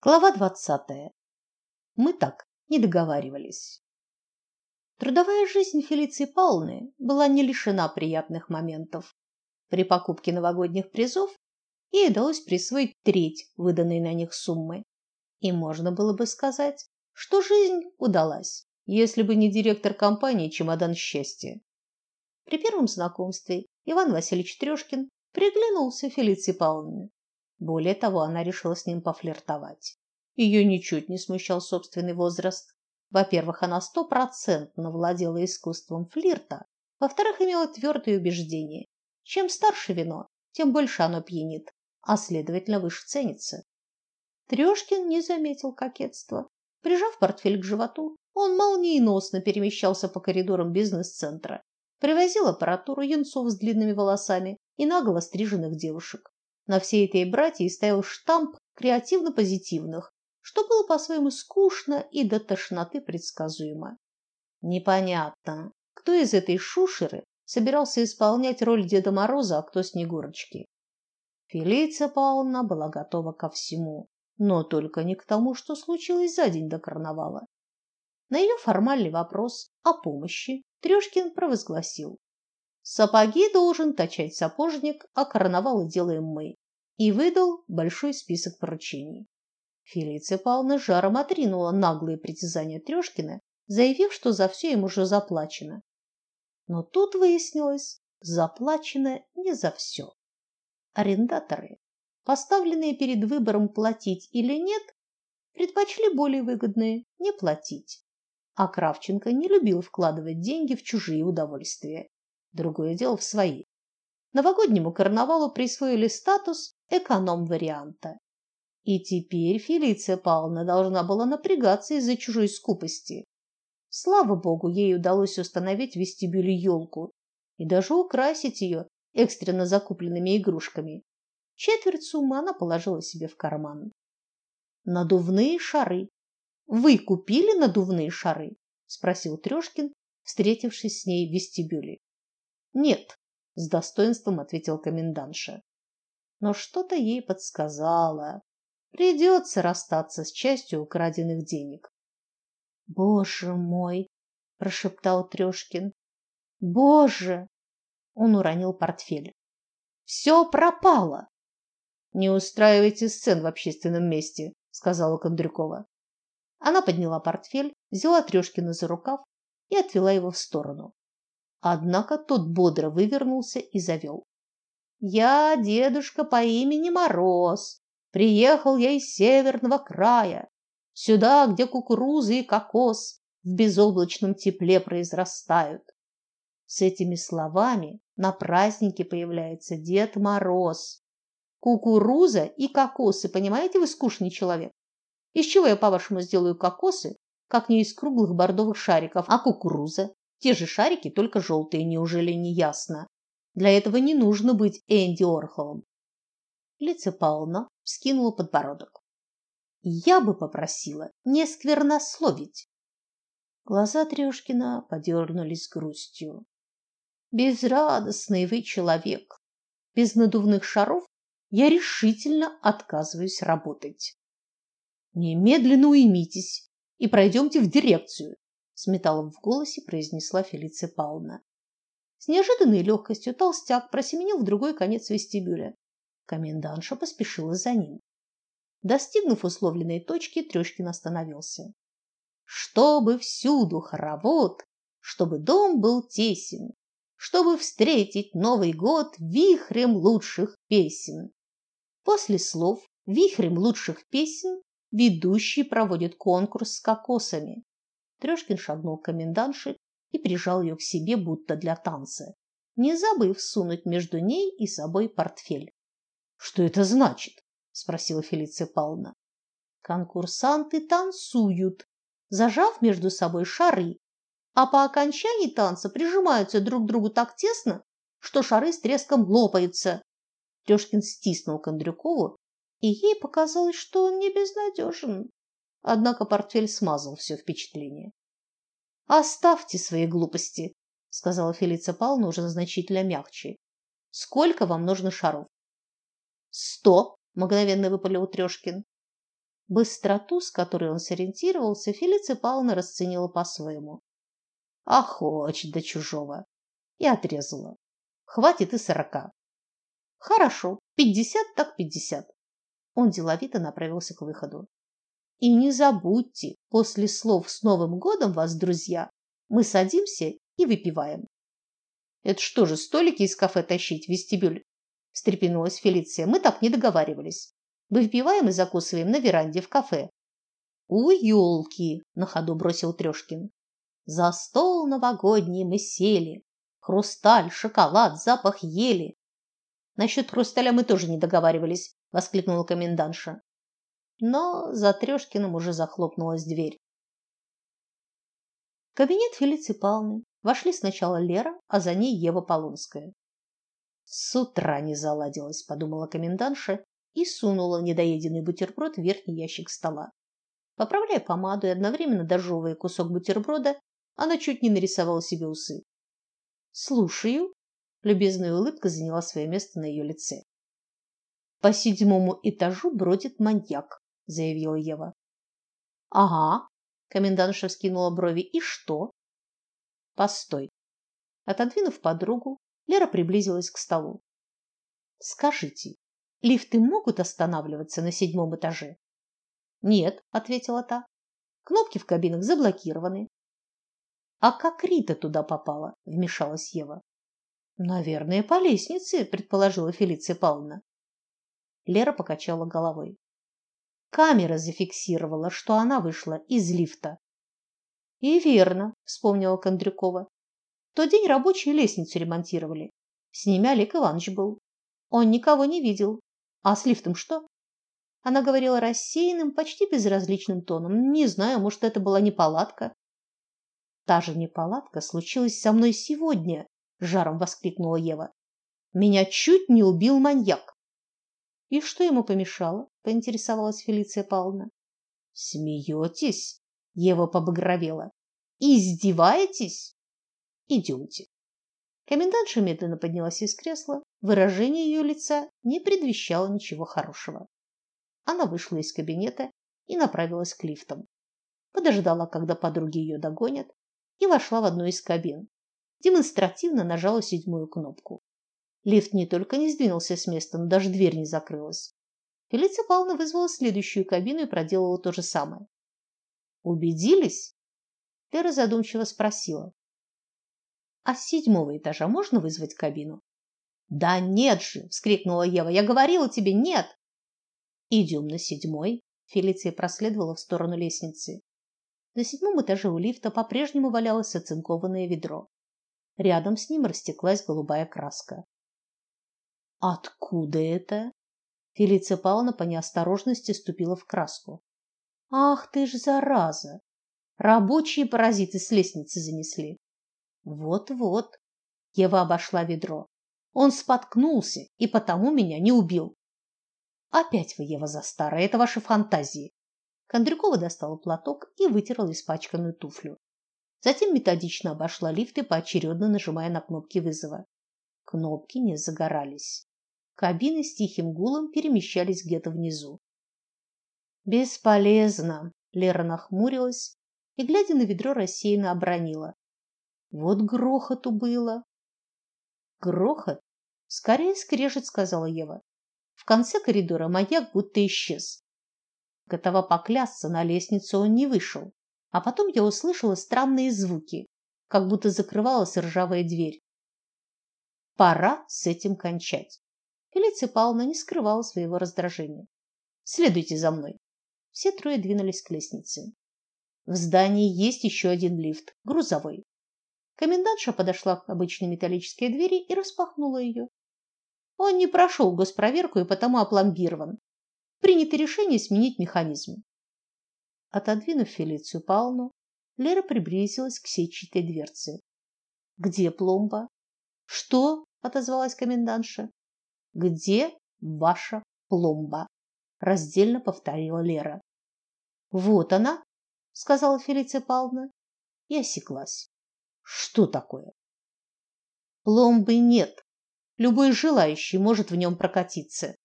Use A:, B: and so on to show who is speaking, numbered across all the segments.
A: Глава двадцатая. Мы так не договаривались. Трудовая жизнь Фелиции Павловны была не лишена приятных моментов. При покупке новогодних призов ей удалось присвоить треть выданной на них суммы. И можно было бы сказать, что жизнь удалась, если бы не директор компании Чемодан счастья. При первом знакомстве Иван Васильевич Трёшкин приглянулся Фелиции Павловне более того, она решила с ним пофлиртовать. Ее ничуть не смущал собственный возраст. Во-первых, она стопроцентно владела искусством флирта. Во-вторых, имела твердое убеждение: чем старше вино, тем больше оно пьянит, а следовательно, выше ценится. Трёшкин не заметил кокетства. Прижав портфель к животу, он молниеносно перемещался по коридорам бизнес-центра, привозил аппаратуру юнцов с длинными волосами и нагло стриженных девушек. На всей этой братье ставил штамп креативно-позитивных, что было по-своему скучно и до тошноты предсказуемо. Непонятно, кто из этой шушеры собирался исполнять роль Деда Мороза, а кто Снегурочки. Фелиция Павловна была готова ко всему, но только не к тому, что случилось за день до карнавала. На ее формальный вопрос о помощи Трёшкин провозгласил: Сапоги должен точать сапожник, а карнавалы делаем мы. И выдал большой список поручений. Фелиция Павловна жаром отринула наглые притязания Трёшкина, заявив, что за все им уже заплачено. Но тут выяснилось, заплачено не за все. Арендаторы, поставленные перед выбором платить или нет, предпочли более выгодное не платить. А Кравченко не любил вкладывать деньги в чужие удовольствия другое дело в свои. Новогоднему карнавалу присвоили статус эконом-варианта. И теперь Фелиция Павловна должна была напрягаться из-за чужой скупости. Слава богу, ей удалось установить в вестибюле елку и даже украсить ее экстренно закупленными игрушками. Четверть суммы она положила себе в карман. Надувные шары. Вы купили надувные шары? спросил Трёшкин, встретившись с ней в вестибюле. Нет, с достоинством ответил комендантша. Но что-то ей подсказало. Придется расстаться с частью украденных денег. Боже мой, прошептал Трёшкин. Боже! Он уронил портфель. Все пропало. Не устраивайте сцен в общественном месте, сказала Кондрюкова. Она подняла портфель, взяла Трёшкина за рукав и отвела его в сторону. Однако тот бодро вывернулся и завел. Я дедушка по имени Мороз. Приехал я из северного края, сюда, где кукурузы и кокос в безоблачном тепле произрастают. С этими словами на празднике появляется Дед Мороз. Кукуруза и кокосы, понимаете вы, скучный человек? Из чего я, по-вашему, сделаю кокосы, как не из круглых бордовых шариков, а кукуруза? Те же шарики, только желтые, неужели не ясно? Для этого не нужно быть Энди Орхолом. Лица Павловна вскинула подбородок. Я бы попросила не сквернословить. Глаза Трёшкина подернулись грустью. Безрадостный вы человек. Без надувных шаров я решительно отказываюсь работать. Немедленно уймитесь и пройдемте в дирекцию с металлом в голосе произнесла Фелиция Павловна. С неожиданной легкостью толстяк просеменил в другой конец вестибюля. Комендантша поспешила за ним. Достигнув условленной точки, Трёшкин остановился. Чтобы всюду хоровод, чтобы дом был тесен, чтобы встретить Новый год вихрем лучших песен. После слов вихрем лучших песен ведущий проводит конкурс с кокосами. Трёшкин шагнул к комендантше и прижал ее к себе, будто для танца, не забыв сунуть между ней и собой портфель. Что это значит? спросила Фелиция Павловна. Конкурсанты танцуют, зажав между собой шары, а по окончании танца прижимаются друг к другу так тесно, что шары с треском лопаются. Трёшкин стиснул Кондрюкову, и ей показалось, что он не безнадежен. Однако портфель смазал все впечатление. Оставьте свои глупости, сказала Фелиция Павловна уже значительно мягче. Сколько вам нужно шаров? Сто, мгновенно выпалил Трёшкин. Быстроту, с которой он сориентировался, Фелиция Павловна расценила по-своему. Охочет до чужого. И отрезала. Хватит и сорока. Хорошо, пятьдесят так пятьдесят. Он деловито направился к выходу. И не забудьте, после слов с Новым годом вас, друзья, мы садимся и выпиваем. Это что же, столики из кафе тащить в вестибюль? встрепенулась Фелиция. Мы так не договаривались. Выпиваем и закусываем на веранде в кафе. У елки, на ходу бросил Трёшкин. За стол новогодний мы сели. Хрусталь, шоколад, запах ели. Насчет хрусталя мы тоже не договаривались, воскликнула комендантша. Но за Трёшкиным уже захлопнулась дверь. В кабинет Фелиции Павловны вошли сначала Лера, а за ней Ева Полонская. С утра не заладилось, подумала комендантша и сунула недоеденный бутерброд в верхний ящик стола. Поправляя помаду и одновременно дожевывая кусок бутерброда, она чуть не нарисовала себе усы. Слушаю. Любезная улыбка заняла свое место на ее лице. По седьмому этажу бродит маньяк, заявила Ева. Ага, комендантша вскинула брови. И что? Постой. Отодвинув подругу, Лера приблизилась к столу. Скажите, лифты могут останавливаться на седьмом этаже? Нет, ответила та. Кнопки в кабинах заблокированы. А как Рита туда попала? вмешалась Ева. Наверное, по лестнице, предположила Фелиция Павловна. Лера покачала головой. Камера зафиксировала, что она вышла из лифта. И верно, вспомнила Кондрюкова тот день рабочие лестницу ремонтировали. С ними Олег Иванович был. Он никого не видел. А с лифтом что? Она говорила рассеянным, почти безразличным тоном. Не знаю, может, это была неполадка. Та же неполадка случилась со мной сегодня, жаром воскликнула Ева. Меня чуть не убил маньяк. И что ему помешало? поинтересовалась Фелиция Павловна. Смеетесь? Ева побагровела. Издеваетесь? Идемте. Комендантша медленно поднялась из кресла. Выражение ее лица не предвещало ничего хорошего. Она вышла из кабинета и направилась к лифтам. Подождала, когда подруги ее догонят, и вошла в одну из кабин. Демонстративно нажала седьмую кнопку. Лифт не только не сдвинулся с места, но даже дверь не закрылась. Фелиция Павловна вызвала следующую кабину и проделала то же самое. Убедились? Лера задумчиво спросила: а с седьмого этажа можно вызвать кабину? Да нет же, вскрикнула Ева. Я говорила тебе, нет. Идем на седьмой. Фелиция проследовала в сторону лестницы. На седьмом этаже у лифта по-прежнему валялось оцинкованное ведро. Рядом с ним растеклась голубая краска. Откуда это? Фелиция Павловна по неосторожности ступила в краску. Ах ты ж зараза! Рабочие паразиты с лестницы занесли. Вот-вот. Ева обошла ведро. Он споткнулся и потому меня не убил. Опять вы, Ева, за старое, это ваши фантазии. Кондрюкова достала платок и вытерла испачканную туфлю. Затем методично обошла лифты, поочередно нажимая на кнопки вызова. Кнопки не загорались. Кабины с тихим гулом перемещались где-то внизу. Бесполезно, Лера нахмурилась и глядя на ведро рассеянно обронила: вот грохоту было. Грохот? Скорее скрежет, сказала Ева. В конце коридора маяк будто исчез. Готова поклясться, на лестницу он не вышел. А потом я услышала странные звуки, как будто закрывалась ржавая дверь. Пора с этим кончать. Фелиция Павловна не скрывала своего раздражения. Следуйте за мной. Все трое двинулись к лестнице. В здании есть еще один лифт, грузовой. Комендантша подошла к обычной металлической двери и распахнула ее. Он не прошел госпроверку и потому опломбирован. Принято решение сменить механизм. Отодвинув Фелицию Павловну, Лера приблизилась к сетчатой дверце. Где пломба? Что? отозвалась комендантша. Где ваша пломба? раздельно повторила Лера. Вот она, сказала Фелиция Павловна и осеклась. Что такое? Пломбы нет. Любой желающий может в нем прокатиться.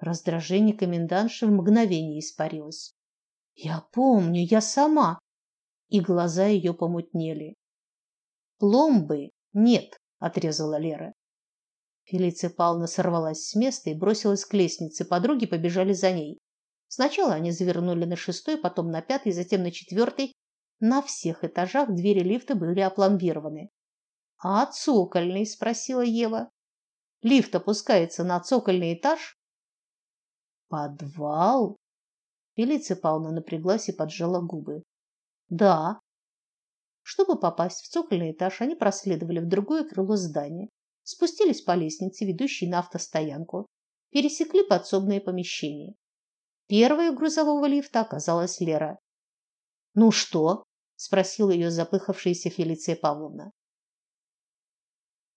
A: Раздражение комендантши в мгновение испарилось. Я помню, я сама. И глаза ее помутнели. Пломбы нет, отрезала Лера. Фелиция Павловна сорвалась с места и бросилась к лестнице. Подруги побежали за ней. Сначала они завернули на шестой, потом на пятый, затем на четвертый. На всех этажах двери лифта были опломбированы. А цокольный, спросила Ева. Лифт опускается на цокольный этаж? Подвал? Фелиция Павловна напряглась и поджала губы. Да. Чтобы попасть в цокольный этаж, они проследовали в другое крыло здания, спустились по лестнице, ведущей на автостоянку, пересекли подсобные помещения. Первой у грузового лифта оказалась Лера. "Ну что?" спросила ее запыхавшаяся Фелиция Павловна.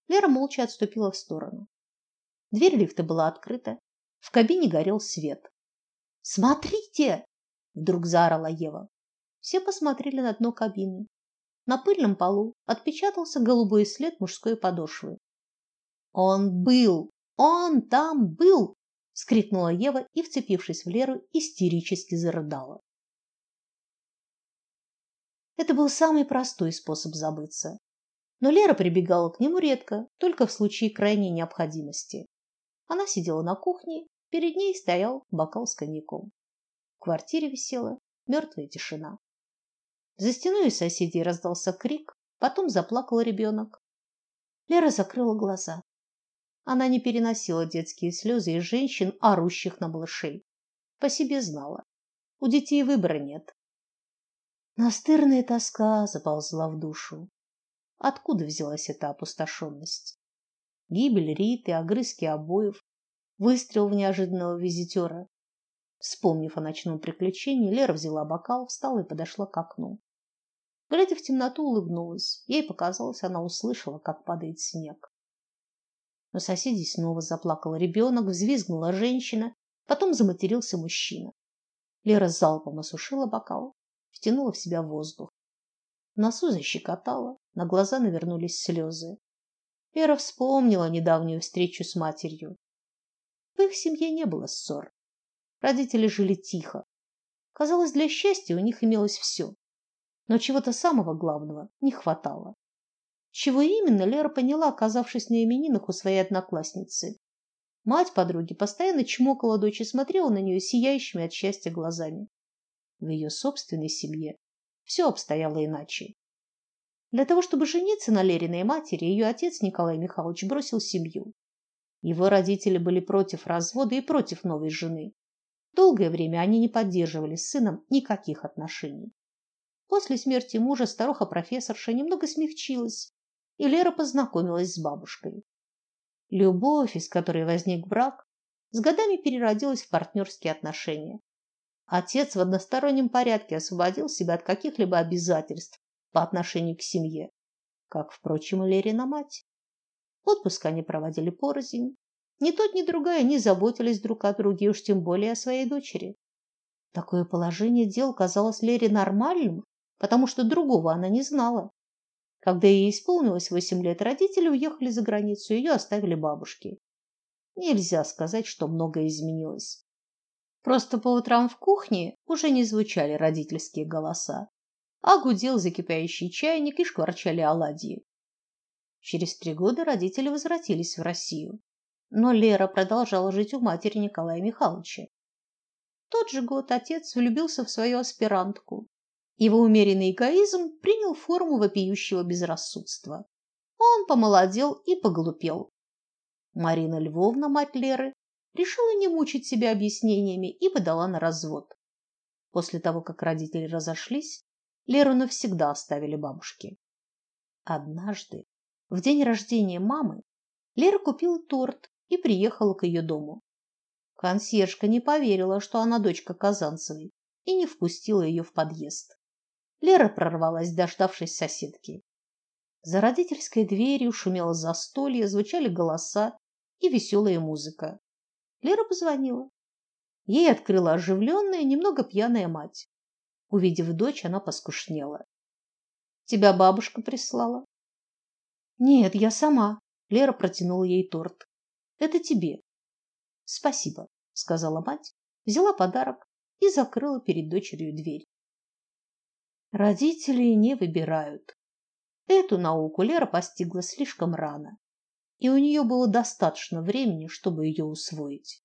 A: Лера молча отступила в сторону. Дверь лифта была открыта, в кабине горел свет. "Смотрите!" вдруг заорала Ева. Все посмотрели на дно кабины. На пыльном полу отпечатался голубой след мужской подошвы. Он был, он там был, вскрикнула Ева и, вцепившись в Леру, истерически зарыдала. Это был самый простой способ забыться. Но Лера прибегала к нему редко, только в случае крайней необходимости. Она сидела на кухне, перед ней стоял бокал с коньяком. В квартире висела мертвая тишина. За стеной у соседей раздался крик, потом заплакал ребенок. Лера закрыла глаза. Она не переносила детские слезы и женщин, орущих на малышей. По себе знала. У детей выбора нет. Настырная тоска заползла в душу. Откуда взялась эта опустошенность? Гибель Риты, огрызки обоев, выстрел в неожиданного визитера. Вспомнив о ночном приключении, Лера взяла бокал, встала и подошла к окну. Глядя в темноту, улыбнулась. Ей показалось, она услышала, как падает снег. На соседей снова заплакал ребенок, взвизгнула женщина, потом заматерился мужчина. Лера залпом осушила бокал, втянула в себя воздух. В носу защекотало, на глаза навернулись слезы. Лера вспомнила недавнюю встречу с матерью. В их семье не было ссор. Родители жили тихо. Казалось, для счастья у них имелось все. Но чего-то самого главного не хватало. Чего именно, Лера поняла, оказавшись на именинах у своей одноклассницы. Мать подруги постоянно чмокала дочь и смотрела на нее сияющими от счастья глазами. В ее собственной семье все обстояло иначе. Для того, чтобы жениться на Лериной матери, ее отец Николай Михайлович бросил семью. Его родители были против развода и против новой жены. Долгое время они не поддерживали с сыном никаких отношений. После смерти мужа старуха-профессорша немного смягчилась, и Лера познакомилась с бабушкой. Любовь, из которой возник брак, с годами переродилась в партнерские отношения. Отец в одностороннем порядке освободил себя от каких-либо обязательств по отношению к семье, как, впрочем, и Лерина мать. Отпуск они проводили порознь. Ни тот, ни другая не заботились друг о друге, уж тем более о своей дочери. Такое положение дел казалось Лере нормальным, потому что другого она не знала. Когда ей исполнилось восемь лет, родители уехали за границу, ее оставили бабушке. Нельзя сказать, что многое изменилось. Просто по утрам в кухне уже не звучали родительские голоса, а гудел закипающий чайник и шкварчали оладьи. Через три года родители возвратились в Россию, но Лера продолжала жить у матери Николая Михайловича. В тот же год отец влюбился в свою аспирантку. Его умеренный эгоизм принял форму вопиющего безрассудства. Он помолодел и поглупел. Марина Львовна, мать Леры, решила не мучить себя объяснениями и подала на развод. После того, как родители разошлись, Леру навсегда оставили бабушке. Однажды в день рождения мамы Лера купила торт и приехала к ее дому. Консьержка не поверила, что она дочка Казанцевой, и не впустила ее в подъезд. Лера прорвалась, дождавшись соседки. За родительской дверью шумело застолье, звучали голоса и веселая музыка. Лера позвонила. Ей открыла оживленная, немного пьяная мать. Увидев дочь, она поскушнела. Тебя бабушка прислала? Нет, я сама. Лера протянула ей торт. Это тебе. Спасибо, сказала мать, взяла подарок и закрыла перед дочерью дверь. Родители не выбирают. Эту науку Лера постигла слишком рано, и у нее было достаточно времени, чтобы ее усвоить.